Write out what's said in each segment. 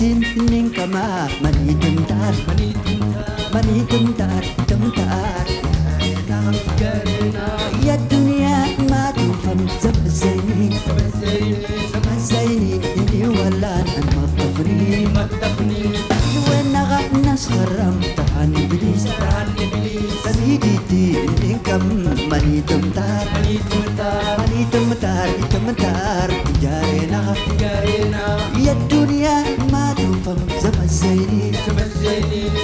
tin ning mani tin mani tin mani tin tar tum ya duniya ma tu fam sab se ni sab se ni sab se ni ye wala iblis tan iblis tan di tin ning mani tin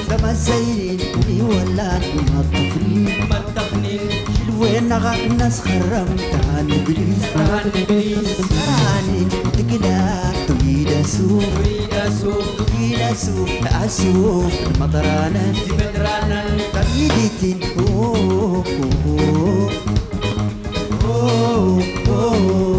زما الزين ولا ما تخنين ما تخنين وين غار الناس خرمتها نجريس نجريس راني تقلا طويلة سوف طويلة سوف طويلة سوف أسوف المطرانة مدرانة قبيلتي أوه أوه أوه أوه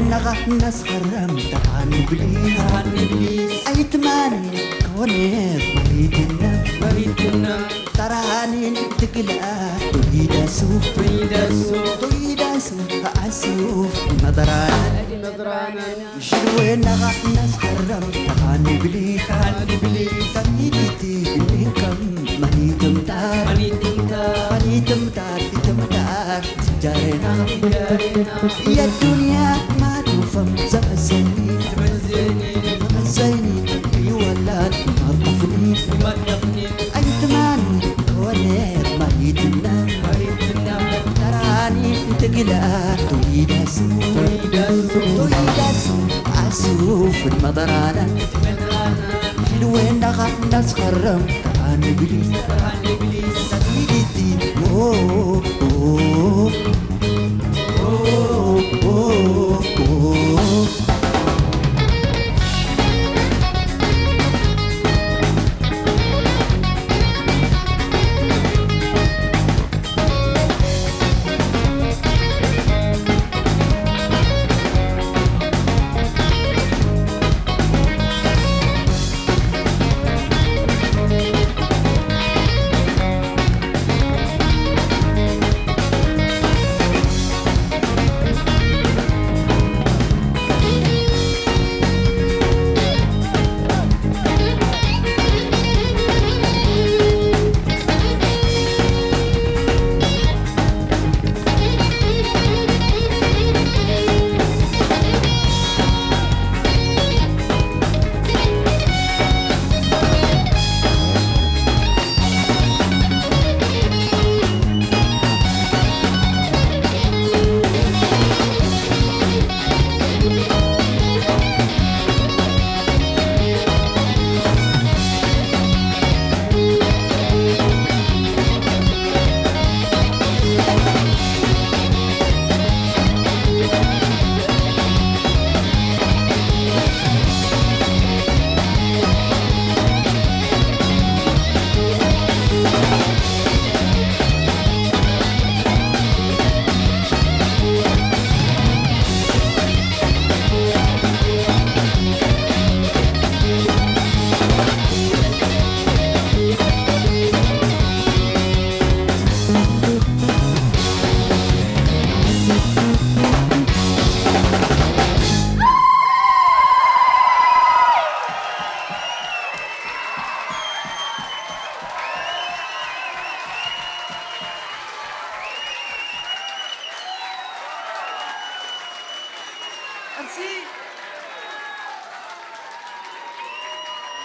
لنغت نسخرم طبعا ابليس طبعا ابليس ايتمنى كوني بريدنا بريدنا تراني تقلع تريد اسوف تريد اسوف تريد اسوف اسوف نظرانا نظرانا شلوي نغت نسخرم طبعا ابليس طبعا ابليس تميدتي منكم مهيتم تار مهيتم تار مهيتم تار تجارنا يا الدنيا زمزم الزينين زمزم الزينين يولد مرطفني مرطفني انت ماني وليت مريتنا مريتنا تراني تقلع تريد اسوف تريد اسوف اسوف المدرانة حلوين نغنى تخرم تعال ابليس تعال ابليس sí.